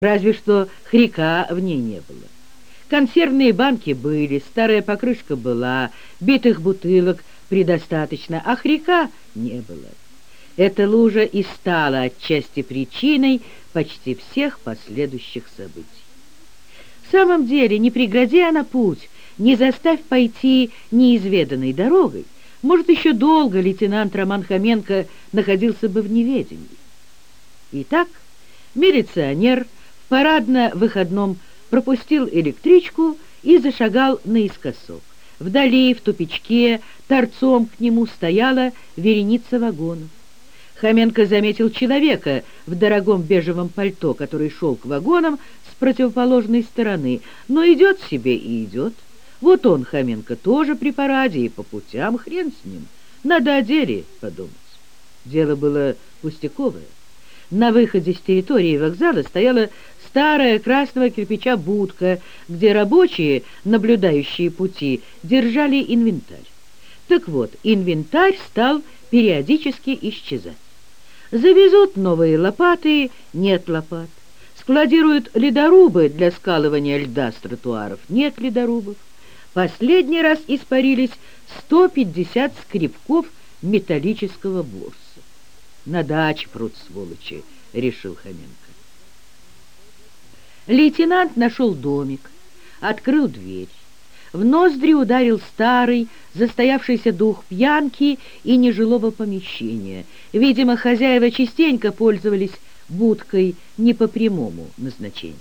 разве что хрика в ней не было. Консервные банки были, старая покрышка была, битых бутылок предостаточно, а хрика не было. Эта лужа и стала отчасти причиной почти всех последующих событий. В самом деле, не прегради она путь, не заставь пойти неизведанной дорогой, может, еще долго лейтенант Роман Хоменко находился бы в неведении. Итак, милиционер парадно-выходном пропустил электричку и зашагал наискосок. Вдали, в тупичке, торцом к нему стояла вереница вагонов. Хоменко заметил человека в дорогом бежевом пальто, который шел к вагонам с противоположной стороны, но идет себе и идет. Вот он, Хоменко, тоже при параде, и по путям хрен с ним. Надо о деле подумать. Дело было пустяковое. На выходе с территории вокзала стояла старая красного кирпича будка, где рабочие, наблюдающие пути, держали инвентарь. Так вот, инвентарь стал периодически исчезать. Завезут новые лопаты, нет лопат. Складируют ледорубы для скалывания льда с тротуаров, нет ледорубов. Последний раз испарились 150 скребков металлического борса. На даче прут сволочи, решил Хоменко. Лейтенант нашел домик, открыл дверь. В ноздри ударил старый, застоявшийся дух пьянки и нежилого помещения. Видимо, хозяева частенько пользовались будкой не по прямому назначению.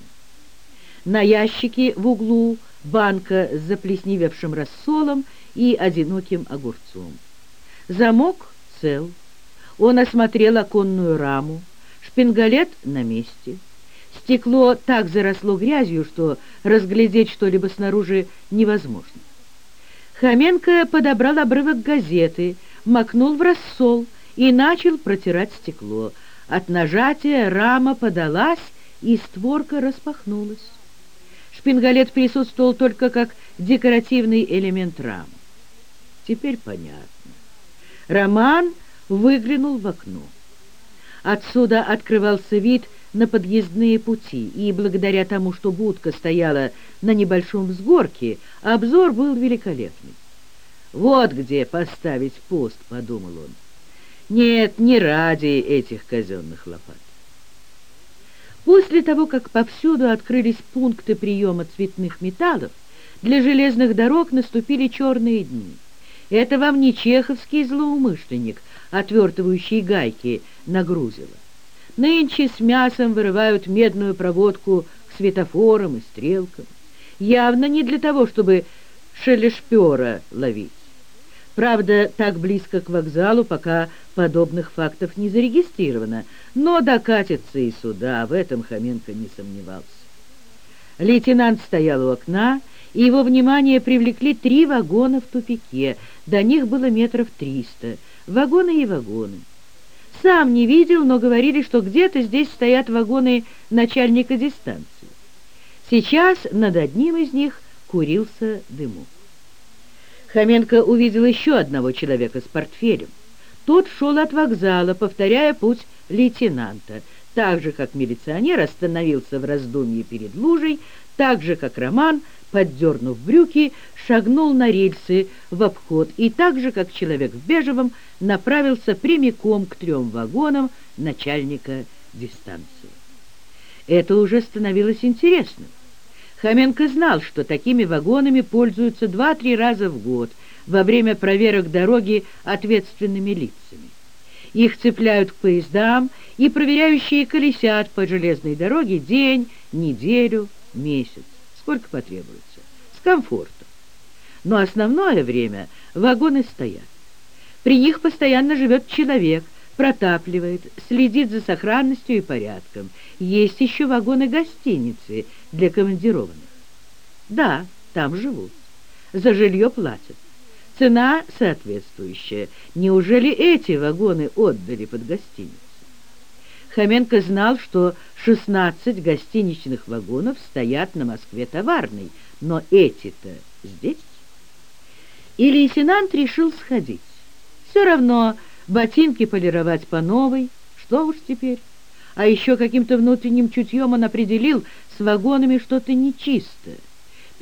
На ящике в углу банка с заплесневевшим рассолом и одиноким огурцом. Замок цел. Он осмотрел оконную раму. Шпингалет на месте. Стекло так заросло грязью, что разглядеть что-либо снаружи невозможно. Хоменко подобрал обрывок газеты, макнул в рассол и начал протирать стекло. От нажатия рама подалась, и створка распахнулась. Шпингалет присутствовал только как декоративный элемент рамы. Теперь понятно. Роман выглянул в окно. Отсюда открывался вид на подъездные пути, и благодаря тому, что будка стояла на небольшом взгорке, обзор был великолепный. «Вот где поставить пост», — подумал он. «Нет, не ради этих казенных лопат». После того, как повсюду открылись пункты приема цветных металлов, для железных дорог наступили черные дни. Это вам не чеховский злоумышленник, отвертывающий гайки на грузило. Нынче с мясом вырывают медную проводку к светофорам и стрелкам. Явно не для того, чтобы шелешпера ловить. Правда, так близко к вокзалу пока подобных фактов не зарегистрировано, но докатится и сюда, в этом Хоменко не сомневался. Лейтенант стоял у окна, и его внимание привлекли три вагона в тупике, до них было метров триста, вагоны и вагоны. Сам не видел, но говорили, что где-то здесь стоят вагоны начальника дистанции. Сейчас над одним из них курился дымок. Хоменко увидел еще одного человека с портфелем. Тот шел от вокзала, повторяя путь лейтенанта. Так же, как милиционер остановился в раздумье перед лужей, так же, как Роман, поддернув брюки, шагнул на рельсы в обход и так же, как человек в бежевом, направился прямиком к трем вагонам начальника дистанции. Это уже становилось интересным. Хоменко знал, что такими вагонами пользуются два-три раза в год во время проверок дороги ответственными лицами. Их цепляют к поездам, и проверяющие колесят по железной дороге день, неделю, месяц, сколько потребуется, с комфортом. Но основное время вагоны стоят. При них постоянно живет человек, протапливает, следит за сохранностью и порядком. Есть еще вагоны гостиницы для командированных. Да, там живут. За жилье платят. Цена соответствующая. Неужели эти вагоны отдали под гостиницу? Хоменко знал, что 16 гостиничных вагонов стоят на Москве-Товарной, но эти-то здесь. И лейтенант решил сходить. Все равно ботинки полировать по новой, что уж теперь. А еще каким-то внутренним чутьем он определил, с вагонами что-то нечисто.